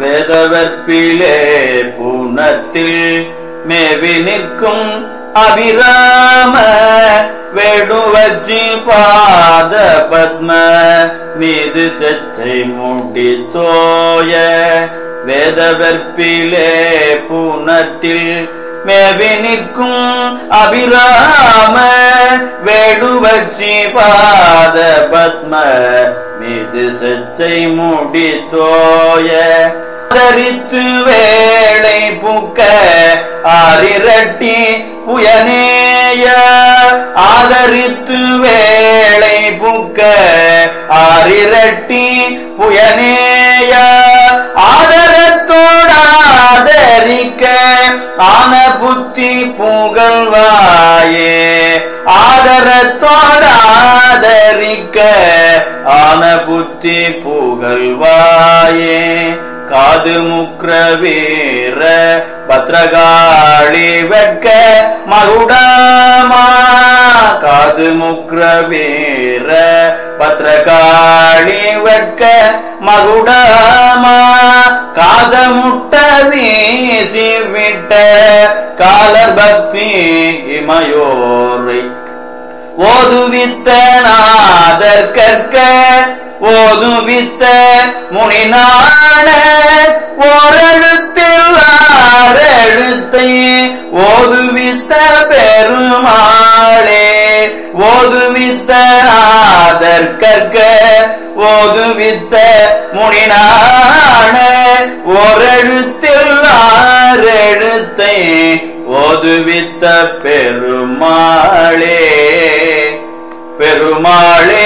வேதவற்பிலே பூணத்தில் மேவி நிற்கும் அபிராம வேடுவச்சி பாத பத்ம மீது செச்சை முடி தோய வேதவற்பிலே பூணத்தில் மேவி நிற்கும் அபிராம வேடுவச்சி பாத பத்ம மீது செச்சை முடி தோய மூக்க புக்க ஆரிரட்டி புயனேய. ஆதரித்து வேளை புக்க ஆரிரட்டி புயனேய. ஆதரத்தோடாதரிக்க ஆன புத்தி புகழ்வாயே ஆதரத்தோடாதரிக்க ஆன புத்தி புகழ்வாயே காது முக்ர நின்ற பத்ரகாளி வெட்க மகுடமா? காது முக்ர வீர பத்ரகாளி வெட்க மகுடமா? காத முட்ட வீசி விட்ட காலர் பக்தி இமயோரை. ஓதுவித்த நாதர் கற்க ஓதுவித்த முனிநாட ஓரழுத்த பெருமாளே ஓதுவித்த நாதர் கற்க ஓதுவித்த முனினான ஓரெழுத்தில் ஆறெழுத்தை ஓதுவித்த பெருமாளே. பெருமாளே